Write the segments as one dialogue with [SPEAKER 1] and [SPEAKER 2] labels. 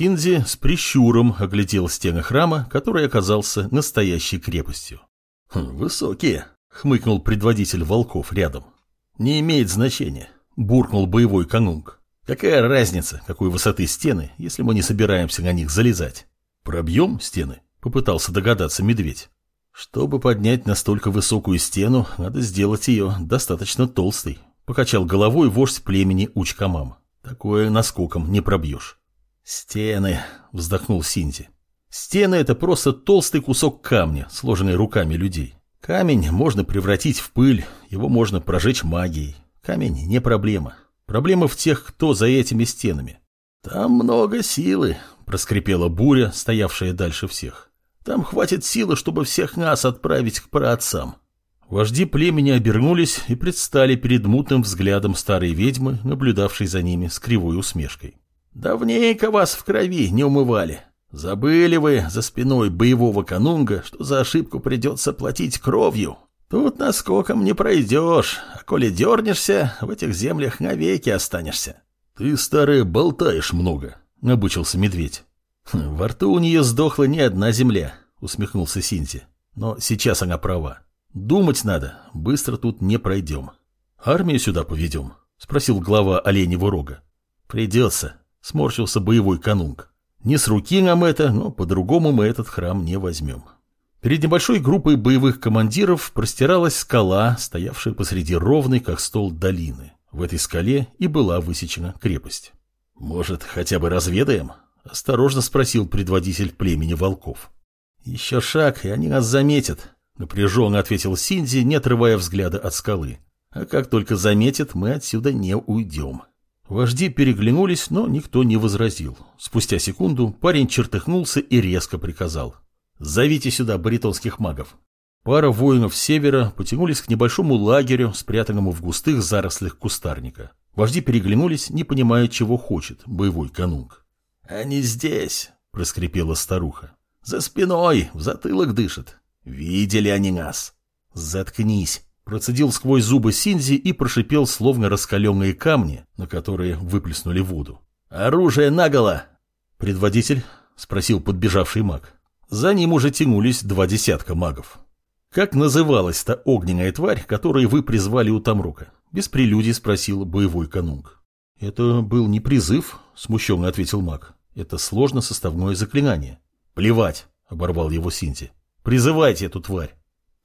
[SPEAKER 1] Синзи с прищуром оглядел стены храма, который оказался настоящей крепостью. «Хм, «Высокие», — хмыкнул предводитель волков рядом. «Не имеет значения», — буркнул боевой канунг. «Какая разница, какой высоты стены, если мы не собираемся на них залезать? Пробьем стены?» — попытался догадаться медведь. «Чтобы поднять настолько высокую стену, надо сделать ее достаточно толстой», — покачал головой вождь племени Учкамам. «Такое наскоком не пробьешь». «Стены», — вздохнул Синти. «Стены — это просто толстый кусок камня, сложенный руками людей. Камень можно превратить в пыль, его можно прожечь магией. Камень не проблема. Проблема в тех, кто за этими стенами. Там много силы, проскрипела буря, стоявшая дальше всех. Там хватит силы, чтобы всех нас отправить к праотцам. Вожди племени обернулись и предстали перед мутным взглядом старой ведьмы, наблюдавшей за ними с кривой усмешкой. «Давненько вас в крови не умывали. Забыли вы за спиной боевого канунга, что за ошибку придется платить кровью. Тут наскоком не пройдешь, а коли дернешься, в этих землях навеки останешься». «Ты, старая, болтаешь много», — набычился медведь. «Хм, «Во рту у нее сдохла не одна земля», — усмехнулся Синти. «Но сейчас она права. Думать надо, быстро тут не пройдем. Армию сюда поведем?» — спросил глава оленевого рога. «Придется», — сморщился боевой канунг. «Не с руки нам это, но по-другому мы этот храм не возьмем». Перед небольшой группой боевых командиров простиралась скала, стоявшая посреди ровной, как стол, долины. В этой скале и была высечена крепость. «Может, хотя бы разведаем?» — осторожно спросил предводитель племени волков. «Еще шаг, и они нас заметят», — напряженно ответил Синди, не отрывая взгляда от скалы. «А как только заметят, мы отсюда не уйдем». Вожди переглянулись, но никто не возразил. Спустя секунду парень чертыхнулся и резко приказал. «Зовите сюда баритонских магов». Пара воинов севера потянулись к небольшому лагерю, спрятанному в густых зарослях кустарника. Вожди переглянулись, не понимая, чего хочет боевой канунг. «Они здесь», — проскрипела старуха. «За спиной, в затылок дышит. Видели они нас». «Заткнись», Процедил сквозь зубы Синзи и прошипел, словно раскаленные камни, на которые выплеснули воду. «Оружие наголо!» «Предводитель?» — спросил подбежавший маг. За ним уже тянулись два десятка магов. «Как называлась та огненная тварь, которую вы призвали у Тамрука?» Без прелюдий спросил боевой канунг. «Это был не призыв», — смущенно ответил маг. «Это сложно составное заклинание». «Плевать», — оборвал его Синти. «Призывайте эту тварь».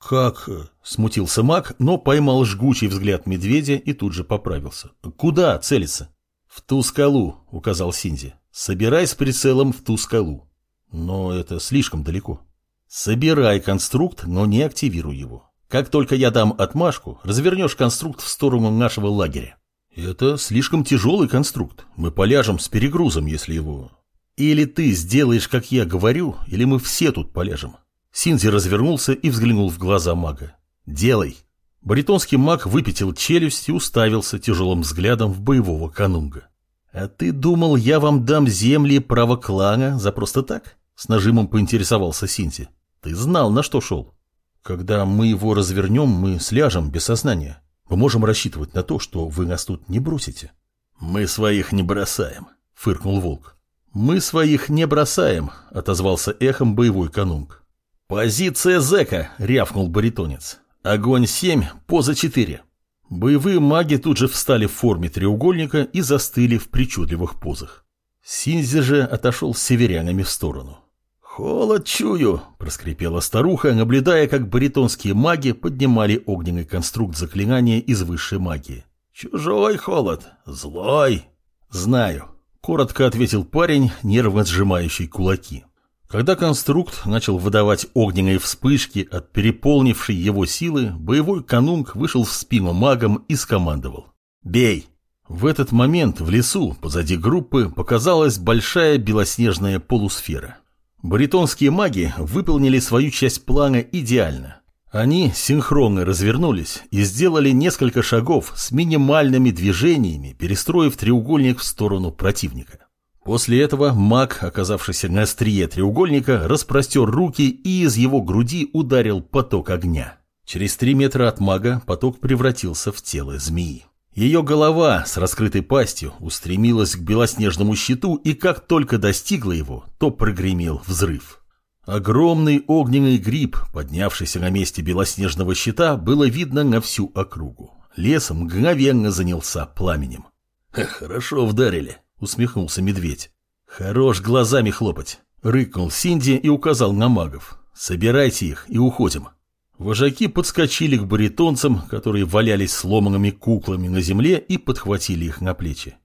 [SPEAKER 1] «Как?» – смутился маг, но поймал жгучий взгляд медведя и тут же поправился. «Куда целиться?» «В ту скалу», – указал Синди. «Собирай с прицелом в ту скалу». «Но это слишком далеко». «Собирай конструкт, но не активируй его. Как только я дам отмашку, развернешь конструкт в сторону нашего лагеря». «Это слишком тяжелый конструкт. Мы поляжем с перегрузом, если его...» «Или ты сделаешь, как я говорю, или мы все тут поляжем. Синзи развернулся и взглянул в глаза мага. «Делай!» Баритонский маг выпятил челюсть и уставился тяжелым взглядом в боевого канунга. «А ты думал, я вам дам земли право клана за просто так?» С нажимом поинтересовался Синти. «Ты знал, на что шел. Когда мы его развернем, мы сляжем без сознания. Мы можем рассчитывать на то, что вы нас тут не бросите». «Мы своих не бросаем», — фыркнул волк. «Мы своих не бросаем», — отозвался эхом боевой канунг. «Позиция зэка!» — рявкнул баритонец. «Огонь семь, поза четыре». Боевые маги тут же встали в форме треугольника и застыли в причудливых позах. Синзи же отошел с северянами в сторону. «Холод чую!» — проскрипела старуха, наблюдая, как баритонские маги поднимали огненный конструкт заклинания из высшей магии. «Чужой холод! Злой!» «Знаю», — коротко ответил парень, нервно сжимающий кулаки. Когда конструкт начал выдавать огненные вспышки от переполнившей его силы, боевой канунг вышел в спину магом и скомандовал. «Бей!» В этот момент в лесу позади группы показалась большая белоснежная полусфера. Баритонские маги выполнили свою часть плана идеально. Они синхронно развернулись и сделали несколько шагов с минимальными движениями, перестроив треугольник в сторону противника. После этого маг, оказавшийся на острие треугольника, распростер руки и из его груди ударил поток огня. Через три метра от мага поток превратился в тело змеи. Ее голова с раскрытой пастью устремилась к белоснежному щиту, и как только достигла его, то прогремел взрыв. Огромный огненный гриб, поднявшийся на месте белоснежного щита, было видно на всю округу. Лес мгновенно занялся пламенем. «Хорошо вдарили», — усмехнулся медведь. «Хорош глазами хлопать», — рыкнул Синди и указал на магов. «Собирайте их и уходим». Вожаки подскочили к баритонцам, которые валялись сломанными куклами на земле, и подхватили их на плечи.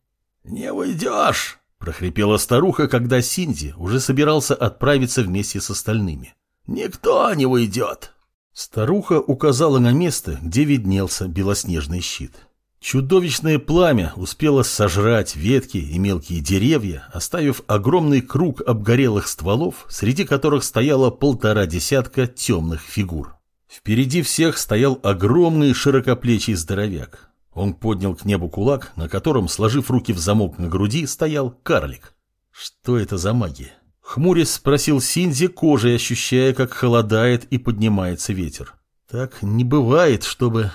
[SPEAKER 1] «Не уйдешь!» – прохрипела старуха, когда Синди уже собирался отправиться вместе с остальными. «Никто не уйдет!» Старуха указала на место, где виднелся белоснежный щит. Чудовищное пламя успело сожрать ветки и мелкие деревья, оставив огромный круг обгорелых стволов, среди которых стояло полтора десятка темных фигур. Впереди всех стоял огромный широкоплечий здоровяк. Он поднял к небу кулак, на котором, сложив руки в замок на груди, стоял карлик. Что это за магия? Хмурясь спросил Синзи, кожей ощущая, как холодает и поднимается ветер. Так не бывает, чтобы...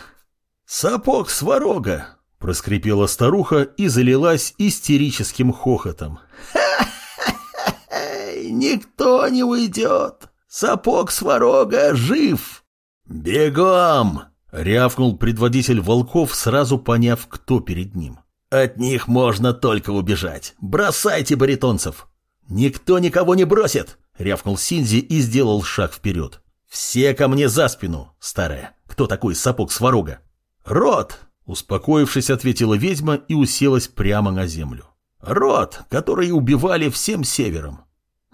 [SPEAKER 1] «Сапог сварога!» — проскрипела старуха и залилась истерическим хохотом. Никто не уйдет! Сапог сварога жив!» «Бегом!» — рявкнул предводитель волков, сразу поняв, кто перед ним. «От них можно только убежать. Бросайте баритонцев!» «Никто никого не бросит!» — рявкнул Синзи и сделал шаг вперед. «Все ко мне за спину, старая! Кто такой сапог сварога?» «Рот!» — успокоившись, ответила ведьма и уселась прямо на землю. «Рот, который убивали всем севером».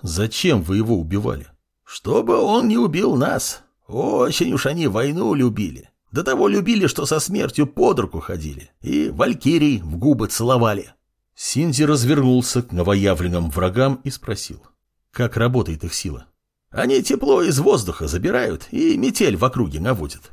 [SPEAKER 1] «Зачем вы его убивали?» «Чтобы он не убил нас. Очень уж они войну любили. До того любили, что со смертью под руку ходили. И валькирий в губы целовали. Синзи развернулся к новоявленным врагам и спросил. Как работает их сила? Они тепло из воздуха забирают и метель в округе наводят.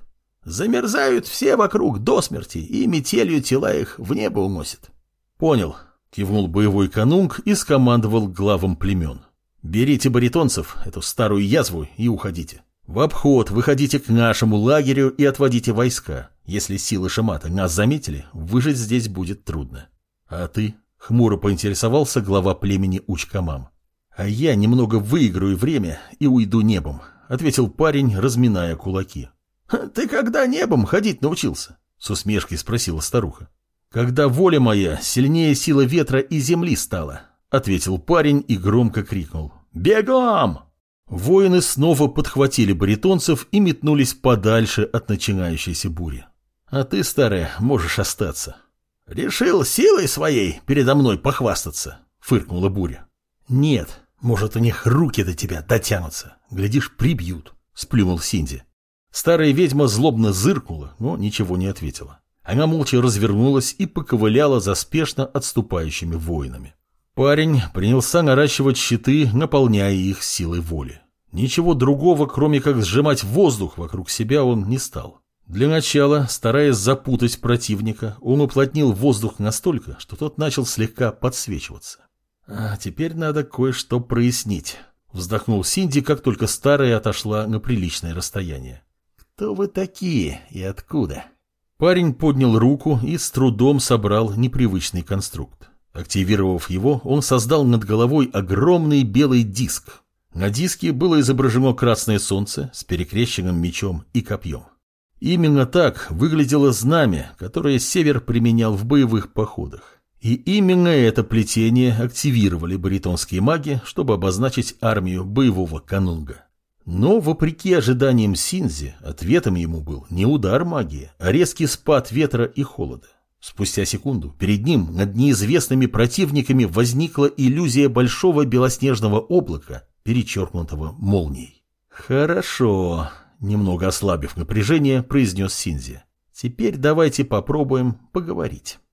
[SPEAKER 1] Замерзают все вокруг до смерти, и метелью тела их в небо уносят. Понял, кивнул боевой канунг и скомандовал главам племен. Берите баритонцев, эту старую язву, и уходите. В обход выходите к нашему лагерю и отводите войска. Если силы Шамата нас заметили, выжить здесь будет трудно. А ты? Хмуро поинтересовался глава племени Учкамам. А я немного выиграю время и уйду небом, ответил парень, разминая кулаки. Ты когда небом ходить научился? С усмешкой спросила старуха. Когда воля моя сильнее силы ветра и земли стала, ответил парень и громко крикнул. Бегом! Воины снова подхватили баритонцев и метнулись подальше от начинающейся бури. А ты, старая, можешь остаться. Решил силой своей передо мной похвастаться, фыркнула буря. Нет, может, у них руки до тебя дотянутся. Глядишь, прибьют, сплюнул Синди. Старая ведьма злобно зыркнула, но ничего не ответила. Она молча развернулась и поковыляла за спешно отступающими воинами. Парень принялся наращивать щиты, наполняя их силой воли. Ничего другого, кроме как сжимать воздух вокруг себя, он не стал. Для начала, стараясь запутать противника, он уплотнил воздух настолько, что тот начал слегка подсвечиваться. А теперь надо кое-что прояснить. Вздохнул Синди, как только старая отошла на приличное расстояние. «Кто вы такие и откуда?» Парень поднял руку и с трудом собрал непривычный конструкт. Активировав его, он создал над головой огромный белый диск. На диске было изображено красное солнце с перекрещенным мечом и копьем. Именно так выглядело знамя, которое Север применял в боевых походах. И именно это плетение активировали баритонские маги, чтобы обозначить армию боевого канунга. Но, вопреки ожиданиям Синзи, ответом ему был не удар магии, а резкий спад ветра и холода. Спустя секунду перед ним над неизвестными противниками возникла иллюзия большого белоснежного облака, перечеркнутого молнией. «Хорошо», — немного ослабив напряжение, произнес Синзи. «Теперь давайте попробуем поговорить».